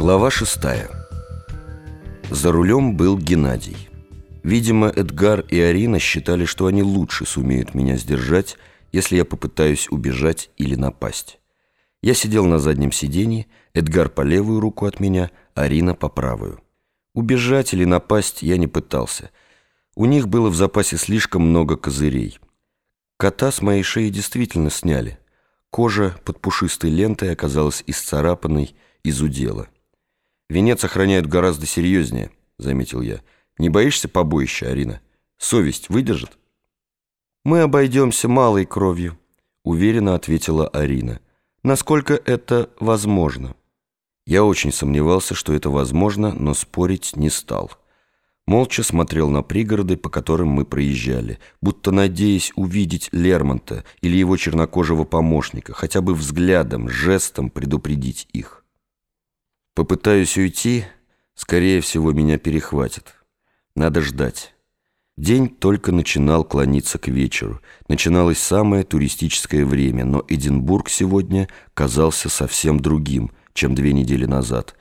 Глава шестая. За рулем был Геннадий. Видимо, Эдгар и Арина считали, что они лучше сумеют меня сдержать, если я попытаюсь убежать или напасть. Я сидел на заднем сиденье, Эдгар по левую руку от меня, Арина по правую. Убежать или напасть я не пытался. У них было в запасе слишком много козырей. Кота с моей шеи действительно сняли. Кожа под пушистой лентой оказалась исцарапанной, изудела. «Венец охраняют гораздо серьезнее», — заметил я. «Не боишься побоища, Арина? Совесть выдержит?» «Мы обойдемся малой кровью», — уверенно ответила Арина. «Насколько это возможно?» Я очень сомневался, что это возможно, но спорить не стал. Молча смотрел на пригороды, по которым мы проезжали, будто надеясь увидеть Лермонта или его чернокожего помощника, хотя бы взглядом, жестом предупредить их. Попытаюсь уйти, скорее всего, меня перехватят. Надо ждать. День только начинал клониться к вечеру. Начиналось самое туристическое время, но Эдинбург сегодня казался совсем другим, чем две недели назад.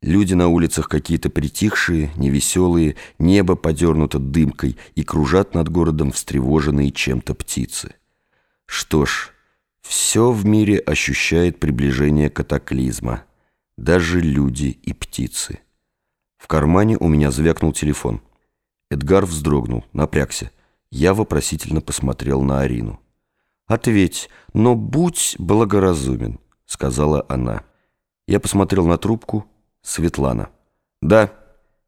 Люди на улицах какие-то притихшие, невеселые, небо подернуто дымкой и кружат над городом встревоженные чем-то птицы. Что ж, все в мире ощущает приближение катаклизма. Даже люди и птицы. В кармане у меня звякнул телефон. Эдгар вздрогнул, напрягся. Я вопросительно посмотрел на Арину. «Ответь, но будь благоразумен», — сказала она. Я посмотрел на трубку. Светлана. «Да,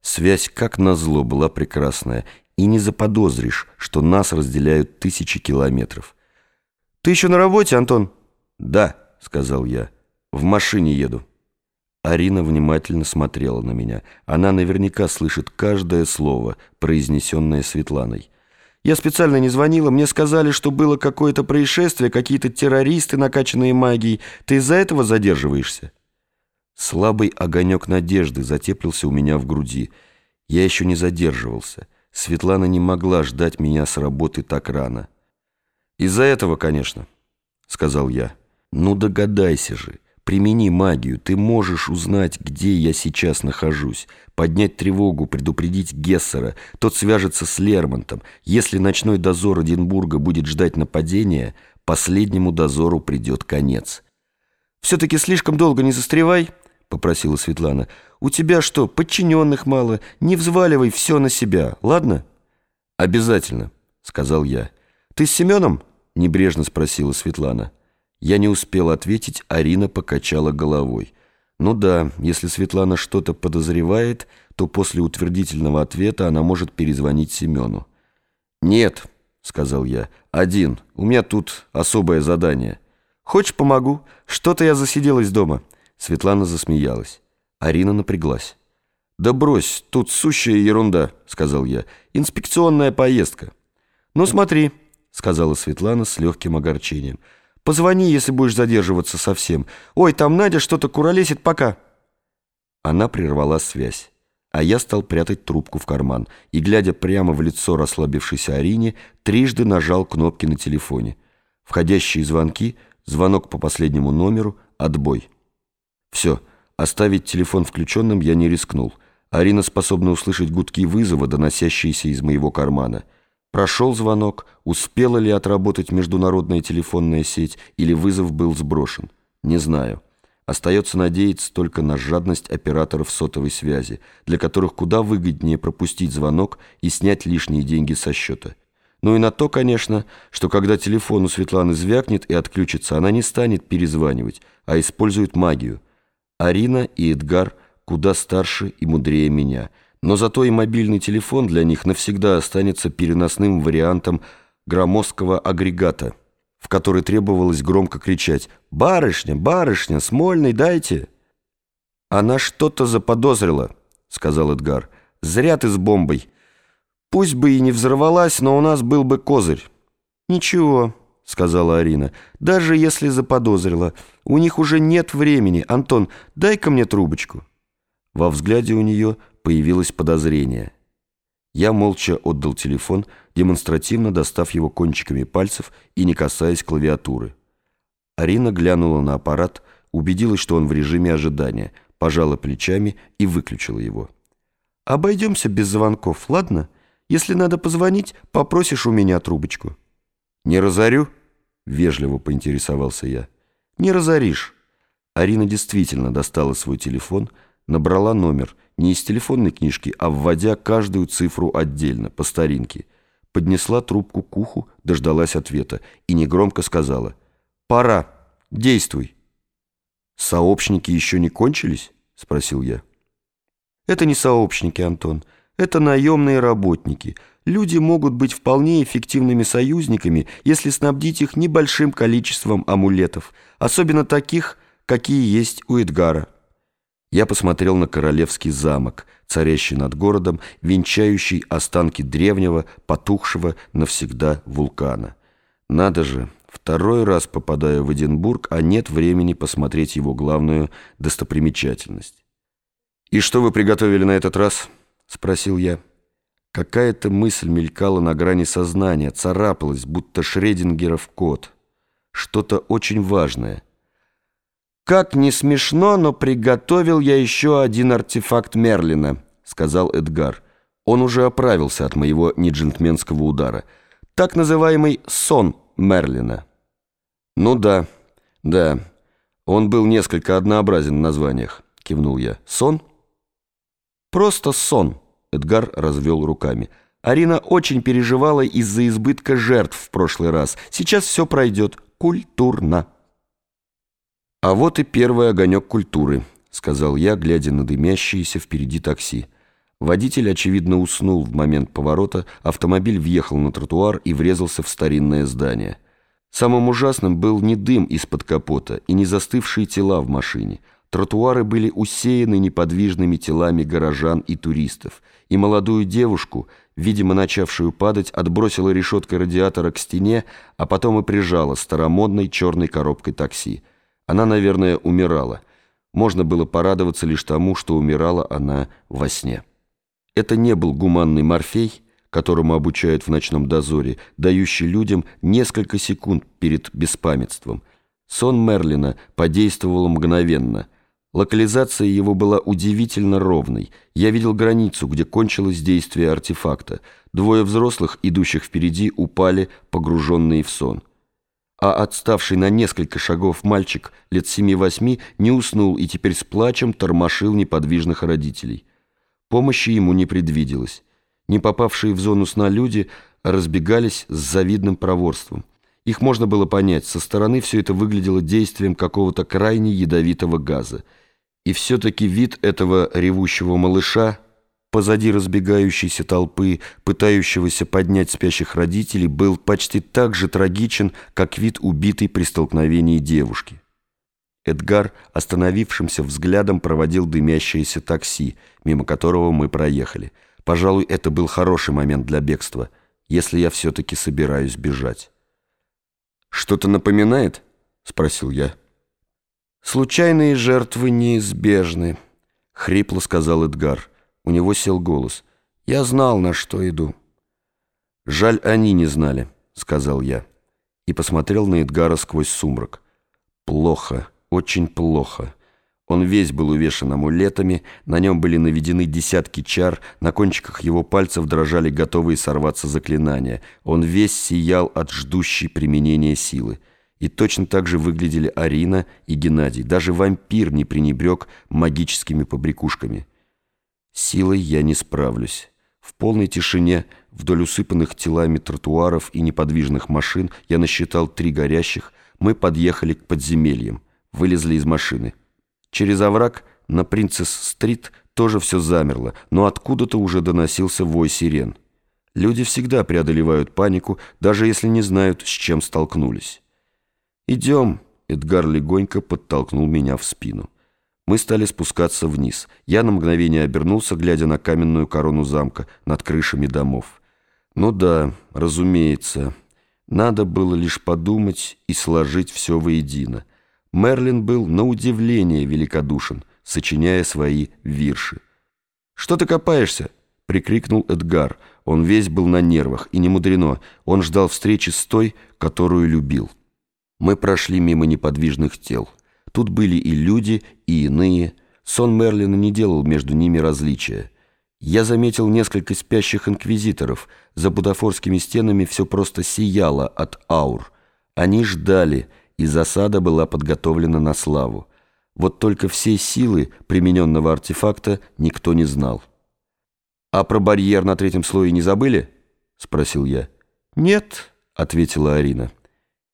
связь как назло была прекрасная, и не заподозришь, что нас разделяют тысячи километров». «Ты еще на работе, Антон?» «Да», — сказал я. «В машине еду». Арина внимательно смотрела на меня. Она наверняка слышит каждое слово, произнесенное Светланой. «Я специально не звонила. Мне сказали, что было какое-то происшествие, какие-то террористы, накачанные магией. Ты из-за этого задерживаешься?» Слабый огонек надежды затеплился у меня в груди. Я еще не задерживался. Светлана не могла ждать меня с работы так рано. «Из-за этого, конечно», — сказал я. «Ну догадайся же». Примени магию, ты можешь узнать, где я сейчас нахожусь, поднять тревогу, предупредить Гессера, тот свяжется с Лермонтом. Если ночной дозор Эдинбурга будет ждать нападения, последнему дозору придет конец. «Все-таки слишком долго не застревай», — попросила Светлана. «У тебя что, подчиненных мало? Не взваливай все на себя, ладно?» «Обязательно», — сказал я. «Ты с Семеном?» — небрежно спросила Светлана. Я не успел ответить, Арина покачала головой. Ну да, если Светлана что-то подозревает, то после утвердительного ответа она может перезвонить Семену. «Нет», — сказал я, — «один. У меня тут особое задание». «Хочешь, помогу? Что-то я засиделась дома». Светлана засмеялась. Арина напряглась. «Да брось, тут сущая ерунда», — сказал я. «Инспекционная поездка». «Ну смотри», — сказала Светлана с легким огорчением. Позвони, если будешь задерживаться совсем. Ой, там Надя что-то куролесит, пока». Она прервала связь, а я стал прятать трубку в карман и, глядя прямо в лицо расслабившейся Арине, трижды нажал кнопки на телефоне. Входящие звонки, звонок по последнему номеру, отбой. Все, оставить телефон включенным я не рискнул. Арина способна услышать гудки вызова, доносящиеся из моего кармана — Прошел звонок, успела ли отработать международная телефонная сеть или вызов был сброшен. Не знаю. Остается надеяться только на жадность операторов сотовой связи, для которых куда выгоднее пропустить звонок и снять лишние деньги со счета. Ну и на то, конечно, что когда телефон у Светланы звякнет и отключится, она не станет перезванивать, а использует магию. Арина и Эдгар куда старше и мудрее меня – но зато и мобильный телефон для них навсегда останется переносным вариантом громоздкого агрегата, в который требовалось громко кричать «Барышня, барышня, Смольный дайте!» «Она что-то заподозрила», — сказал Эдгар. «Зря ты с бомбой. Пусть бы и не взорвалась, но у нас был бы козырь». «Ничего», — сказала Арина, — «даже если заподозрила. У них уже нет времени. Антон, дай-ка мне трубочку». Во взгляде у нее появилось подозрение. Я молча отдал телефон, демонстративно достав его кончиками пальцев и не касаясь клавиатуры. Арина глянула на аппарат, убедилась, что он в режиме ожидания, пожала плечами и выключила его. «Обойдемся без звонков, ладно? Если надо позвонить, попросишь у меня трубочку». «Не разорю?» — вежливо поинтересовался я. «Не разоришь». Арина действительно достала свой телефон, набрала номер, не из телефонной книжки, а вводя каждую цифру отдельно, по старинке. Поднесла трубку к уху, дождалась ответа и негромко сказала «Пора, действуй». «Сообщники еще не кончились?» — спросил я. «Это не сообщники, Антон. Это наемные работники. Люди могут быть вполне эффективными союзниками, если снабдить их небольшим количеством амулетов, особенно таких, какие есть у Эдгара». Я посмотрел на королевский замок, царящий над городом, венчающий останки древнего, потухшего навсегда вулкана. Надо же, Второй раз попадаю в Эдинбург, а нет времени посмотреть его главную достопримечательность. «И что вы приготовили на этот раз?» — спросил я. Какая-то мысль мелькала на грани сознания, царапалась, будто Шредингеров кот. Что-то очень важное. «Как не смешно, но приготовил я еще один артефакт Мерлина», — сказал Эдгар. Он уже оправился от моего неджентльменского удара. «Так называемый сон Мерлина». «Ну да, да. Он был несколько однообразен в названиях», — кивнул я. «Сон?» «Просто сон», — Эдгар развел руками. «Арина очень переживала из-за избытка жертв в прошлый раз. Сейчас все пройдет культурно». «А вот и первый огонек культуры», — сказал я, глядя на дымящиеся впереди такси. Водитель, очевидно, уснул в момент поворота, автомобиль въехал на тротуар и врезался в старинное здание. Самым ужасным был не дым из-под капота и не застывшие тела в машине. Тротуары были усеяны неподвижными телами горожан и туристов, и молодую девушку, видимо, начавшую падать, отбросила решеткой радиатора к стене, а потом и прижала старомодной черной коробкой такси. Она, наверное, умирала. Можно было порадоваться лишь тому, что умирала она во сне. Это не был гуманный морфей, которому обучают в ночном дозоре, дающий людям несколько секунд перед беспамятством. Сон Мерлина подействовал мгновенно. Локализация его была удивительно ровной. Я видел границу, где кончилось действие артефакта. Двое взрослых, идущих впереди, упали, погруженные в сон. А отставший на несколько шагов мальчик лет семи-восьми не уснул и теперь с плачем тормошил неподвижных родителей. Помощи ему не предвиделось. Не попавшие в зону сна люди разбегались с завидным проворством. Их можно было понять, со стороны все это выглядело действием какого-то крайне ядовитого газа. И все-таки вид этого ревущего малыша, позади разбегающейся толпы, пытающегося поднять спящих родителей, был почти так же трагичен, как вид убитой при столкновении девушки. Эдгар остановившимся взглядом проводил дымящееся такси, мимо которого мы проехали – Пожалуй, это был хороший момент для бегства, если я все-таки собираюсь бежать. «Что-то напоминает?» — спросил я. «Случайные жертвы неизбежны», — хрипло сказал Эдгар. У него сел голос. «Я знал, на что иду». «Жаль, они не знали», — сказал я. И посмотрел на Эдгара сквозь сумрак. «Плохо, очень плохо». Он весь был увешан амулетами, на нем были наведены десятки чар, на кончиках его пальцев дрожали готовые сорваться заклинания. Он весь сиял от ждущей применения силы. И точно так же выглядели Арина и Геннадий. Даже вампир не пренебрег магическими побрякушками. Силой я не справлюсь. В полной тишине, вдоль усыпанных телами тротуаров и неподвижных машин, я насчитал три горящих. Мы подъехали к подземельям, вылезли из машины. Через овраг на Принцесс-стрит тоже все замерло, но откуда-то уже доносился вой сирен. Люди всегда преодолевают панику, даже если не знают, с чем столкнулись. «Идем», — Эдгар легонько подтолкнул меня в спину. Мы стали спускаться вниз. Я на мгновение обернулся, глядя на каменную корону замка над крышами домов. Ну да, разумеется, надо было лишь подумать и сложить все воедино — Мерлин был на удивление великодушен, сочиняя свои вирши. «Что ты копаешься?» — прикрикнул Эдгар. Он весь был на нервах, и не мудрено. Он ждал встречи с той, которую любил. Мы прошли мимо неподвижных тел. Тут были и люди, и иные. Сон Мерлина не делал между ними различия. Я заметил несколько спящих инквизиторов. За бутафорскими стенами все просто сияло от аур. Они ждали, и засада была подготовлена на славу. Вот только всей силы примененного артефакта никто не знал. «А про барьер на третьем слое не забыли?» — спросил я. «Нет», — ответила Арина.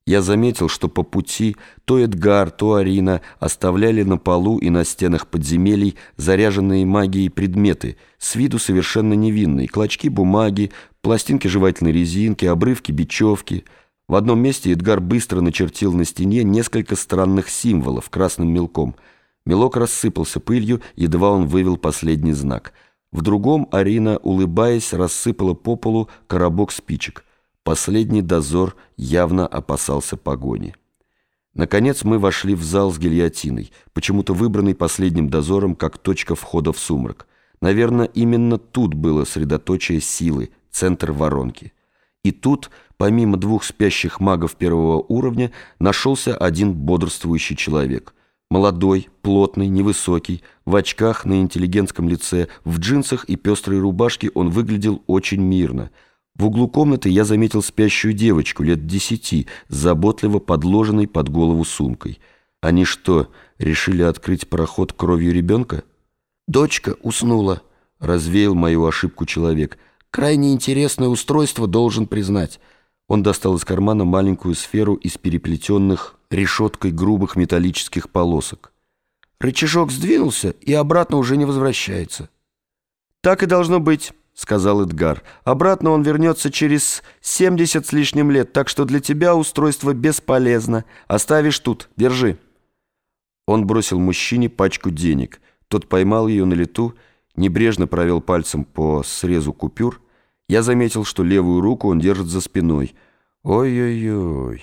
Я заметил, что по пути то Эдгар, то Арина оставляли на полу и на стенах подземелий заряженные магией предметы, с виду совершенно невинные, клочки бумаги, пластинки жевательной резинки, обрывки бечевки. В одном месте Эдгар быстро начертил на стене несколько странных символов красным мелком. Мелок рассыпался пылью, едва он вывел последний знак. В другом Арина, улыбаясь, рассыпала по полу коробок спичек – Последний дозор явно опасался погони. Наконец мы вошли в зал с гильотиной, почему-то выбранный последним дозором как точка входа в сумрак. Наверное, именно тут было средоточие силы, центр воронки. И тут, помимо двух спящих магов первого уровня, нашелся один бодрствующий человек. Молодой, плотный, невысокий, в очках на интеллигентском лице, в джинсах и пестрой рубашке он выглядел очень мирно – в углу комнаты я заметил спящую девочку лет десяти, заботливо подложенной под голову сумкой. Они что, решили открыть проход кровью ребенка? «Дочка уснула», — развеял мою ошибку человек. «Крайне интересное устройство, должен признать». Он достал из кармана маленькую сферу из переплетенных решеткой грубых металлических полосок. Рычажок сдвинулся и обратно уже не возвращается. «Так и должно быть». — сказал Эдгар. «Обратно он вернется через 70 с лишним лет, так что для тебя устройство бесполезно. Оставишь тут, держи». Он бросил мужчине пачку денег. Тот поймал ее на лету, небрежно провел пальцем по срезу купюр. Я заметил, что левую руку он держит за спиной. «Ой-ой-ой».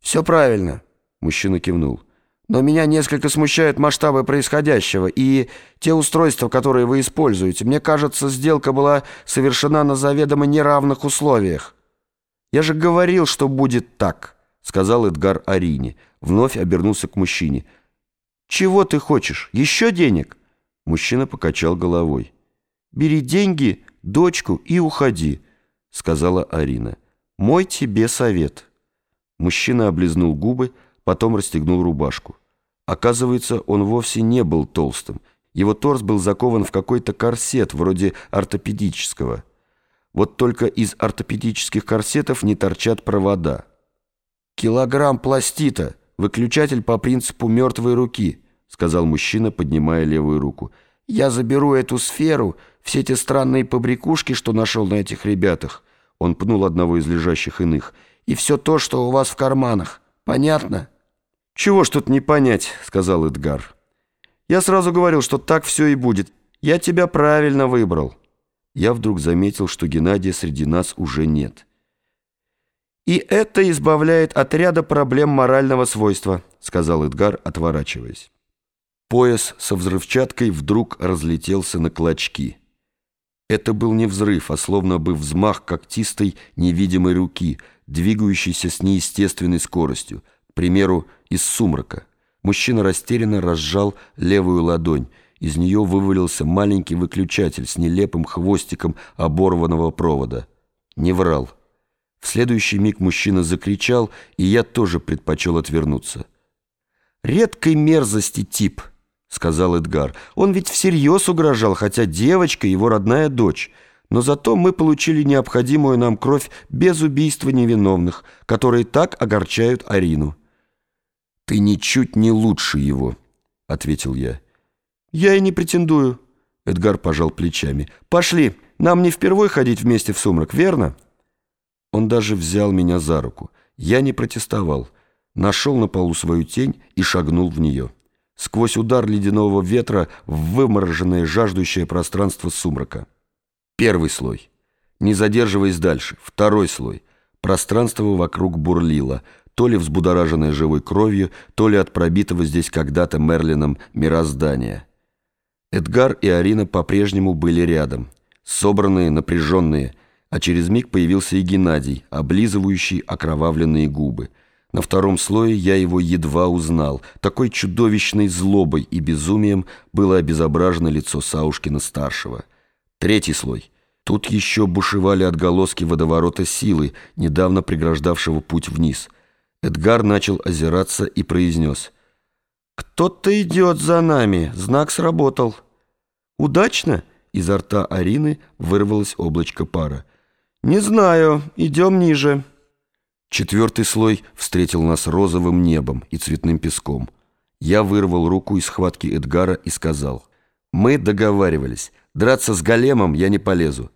«Все правильно», — мужчина кивнул. Но меня несколько смущают масштабы происходящего и те устройства, которые вы используете. Мне кажется, сделка была совершена на заведомо неравных условиях. Я же говорил, что будет так, сказал Эдгар Арине. Вновь обернулся к мужчине. Чего ты хочешь? Еще денег? Мужчина покачал головой. Бери деньги, дочку и уходи, сказала Арина. Мой тебе совет. Мужчина облизнул губы, потом расстегнул рубашку. Оказывается, он вовсе не был толстым. Его торс был закован в какой-то корсет, вроде ортопедического. Вот только из ортопедических корсетов не торчат провода. «Килограмм пластита, выключатель по принципу мертвой руки», сказал мужчина, поднимая левую руку. «Я заберу эту сферу, все те странные побрякушки, что нашел на этих ребятах». Он пнул одного из лежащих иных. «И все то, что у вас в карманах. Понятно?» «Чего ж тут не понять», — сказал Эдгар. «Я сразу говорил, что так все и будет. Я тебя правильно выбрал». Я вдруг заметил, что Геннадия среди нас уже нет. «И это избавляет от ряда проблем морального свойства», — сказал Эдгар, отворачиваясь. Пояс со взрывчаткой вдруг разлетелся на клочки. Это был не взрыв, а словно бы взмах когтистой невидимой руки, двигающейся с неестественной скоростью, примеру, из сумрака. Мужчина растерянно разжал левую ладонь. Из нее вывалился маленький выключатель с нелепым хвостиком оборванного провода. Не врал. В следующий миг мужчина закричал, и я тоже предпочел отвернуться. «Редкой мерзости тип», — сказал Эдгар. «Он ведь всерьез угрожал, хотя девочка — его родная дочь». Но зато мы получили необходимую нам кровь без убийства невиновных, которые так огорчают Арину. «Ты ничуть не лучше его», — ответил я. «Я и не претендую», — Эдгар пожал плечами. «Пошли, нам не впервой ходить вместе в сумрак, верно?» Он даже взял меня за руку. Я не протестовал. Нашел на полу свою тень и шагнул в нее. Сквозь удар ледяного ветра в вымороженное жаждущее пространство сумрака. Первый слой. Не задерживаясь дальше. Второй слой. Пространство вокруг бурлило — то ли взбудораженное живой кровью, то ли от пробитого здесь когда-то Мерлином мироздания. Эдгар и Арина по-прежнему были рядом, собранные, напряженные, а через миг появился и Геннадий, облизывающий окровавленные губы. На втором слое я его едва узнал. Такой чудовищной злобой и безумием было обезображено лицо Саушкина-старшего. Третий слой. Тут еще бушевали отголоски водоворота силы, недавно преграждавшего путь вниз. Эдгар начал озираться и произнес. «Кто-то идет за нами. Знак сработал». «Удачно?» Изо рта Арины вырвалось облачко пара. «Не знаю. Идем ниже». Четвертый слой встретил нас розовым небом и цветным песком. Я вырвал руку из схватки Эдгара и сказал, «Мы договаривались. Драться с големом я не полезу.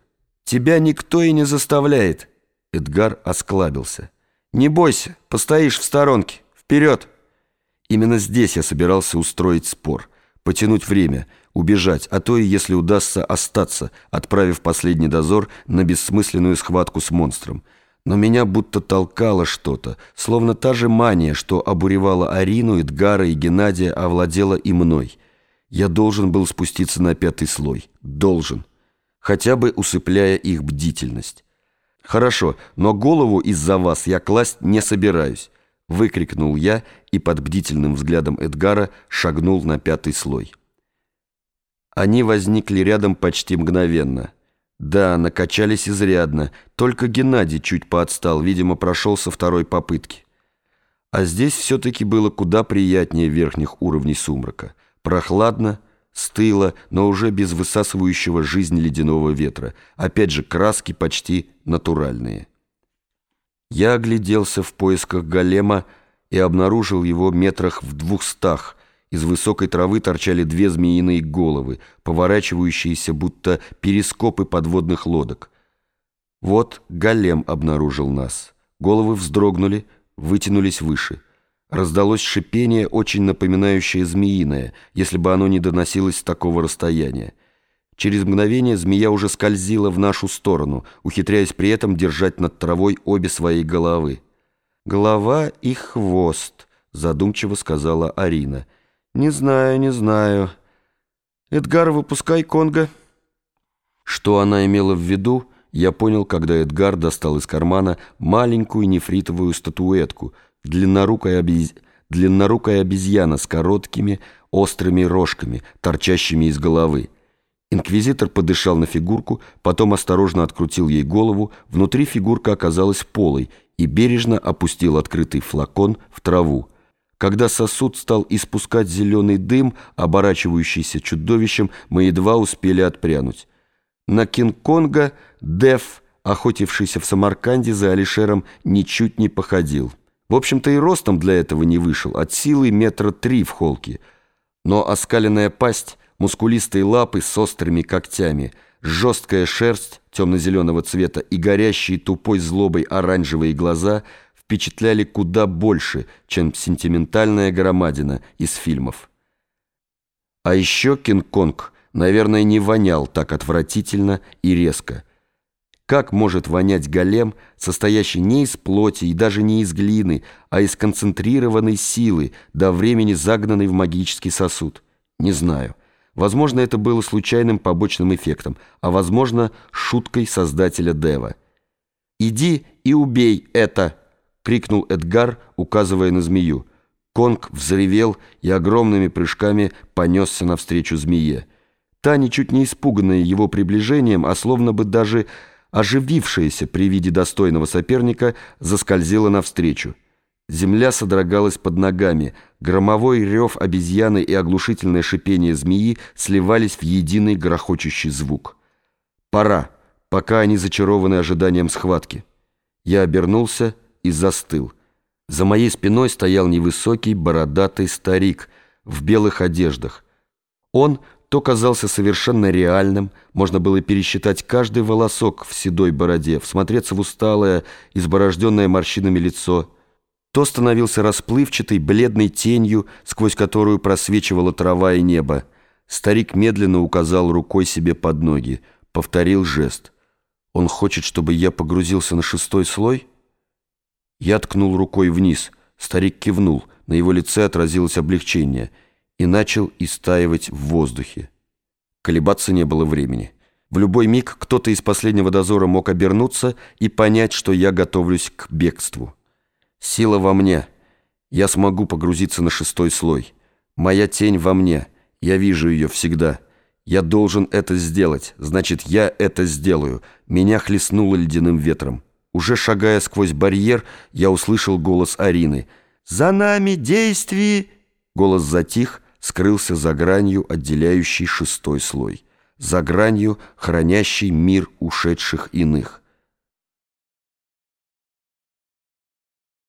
Тебя никто и не заставляет». Эдгар осклабился. «Не бойся, постоишь в сторонке. Вперед!» Именно здесь я собирался устроить спор, потянуть время, убежать, а то и, если удастся, остаться, отправив последний дозор на бессмысленную схватку с монстром – но меня будто толкало что-то, словно та же мания, что обуревала Арину, Эдгара и Геннадия, овладела и мной. Я должен был спуститься на пятый слой. Должен. Хотя бы усыпляя их бдительность. «Хорошо, но голову из-за вас я класть не собираюсь», выкрикнул я и под бдительным взглядом Эдгара шагнул на пятый слой. Они возникли рядом почти мгновенно – да, накачались изрядно. Только Геннадий чуть поотстал, видимо, прошел со второй попытки. А здесь все-таки было куда приятнее верхних уровней сумрака. Прохладно, стыло, но уже без высасывающего жизнь ледяного ветра. Опять же, краски почти натуральные. Я огляделся в поисках голема и обнаружил его метрах в двухстах, из высокой травы торчали две змеиные головы, поворачивающиеся, будто перископы подводных лодок. Вот голем обнаружил нас. Головы вздрогнули, вытянулись выше. Раздалось шипение, очень напоминающее змеиное, если бы оно не доносилось с такого расстояния. Через мгновение змея уже скользила в нашу сторону, ухитряясь при этом держать над травой обе свои головы. «Голова и хвост», — задумчиво сказала Арина — «Не знаю, не знаю. Эдгар, выпускай Конго». Что она имела в виду, я понял, когда Эдгар достал из кармана маленькую нефритовую статуэтку, длиннорукая, обез... длиннорукая обезьяна с короткими острыми рожками, торчащими из головы. Инквизитор подышал на фигурку, потом осторожно открутил ей голову, внутри фигурка оказалась полой и бережно опустил открытый флакон в траву. Когда сосуд стал испускать зеленый дым, оборачивающийся чудовищем, мы едва успели отпрянуть. На Кинг-Конга Деф, охотившийся в Самарканде за Алишером, ничуть не походил. В общем-то и ростом для этого не вышел, от силы метра три в холке. Но оскаленная пасть, мускулистые лапы с острыми когтями, жесткая шерсть темно-зеленого цвета и горящие тупой злобой оранжевые глаза – впечатляли куда больше, чем сентиментальная громадина из фильмов. А еще Кинг-Конг, наверное, не вонял так отвратительно и резко. Как может вонять голем, состоящий не из плоти и даже не из глины, а из концентрированной силы, до времени загнанной в магический сосуд? Не знаю. Возможно, это было случайным побочным эффектом, а возможно, шуткой создателя Дева. «Иди и убей это!» крикнул Эдгар, указывая на змею. Конг взревел и огромными прыжками понесся навстречу змее. Та, ничуть не испуганная его приближением, а словно бы даже оживившаяся при виде достойного соперника, заскользила навстречу. Земля содрогалась под ногами, громовой рев обезьяны и оглушительное шипение змеи сливались в единый грохочущий звук. «Пора, пока они зачарованы ожиданием схватки». Я обернулся и застыл. За моей спиной стоял невысокий бородатый старик в белых одеждах. Он то казался совершенно реальным, можно было пересчитать каждый волосок в седой бороде, всмотреться в усталое, изборожденное морщинами лицо, то становился расплывчатой, бледной тенью, сквозь которую просвечивала трава и небо. Старик медленно указал рукой себе под ноги, повторил жест. «Он хочет, чтобы я погрузился на шестой слой?» Я ткнул рукой вниз. Старик кивнул, на его лице отразилось облегчение и начал истаивать в воздухе. Колебаться не было времени. В любой миг кто-то из последнего дозора мог обернуться и понять, что я готовлюсь к бегству. Сила во мне — Я смогу погрузиться на шестой слой. Моя тень во мне. Я вижу ее всегда. Я должен это сделать. Значит, я это сделаю. Меня хлестнуло ледяным ветром. Уже шагая сквозь барьер, я услышал голос Арины. «За нами действий!» Голос затих, скрылся за гранью, отделяющей шестой слой. За гранью, хранящей мир ушедших иных.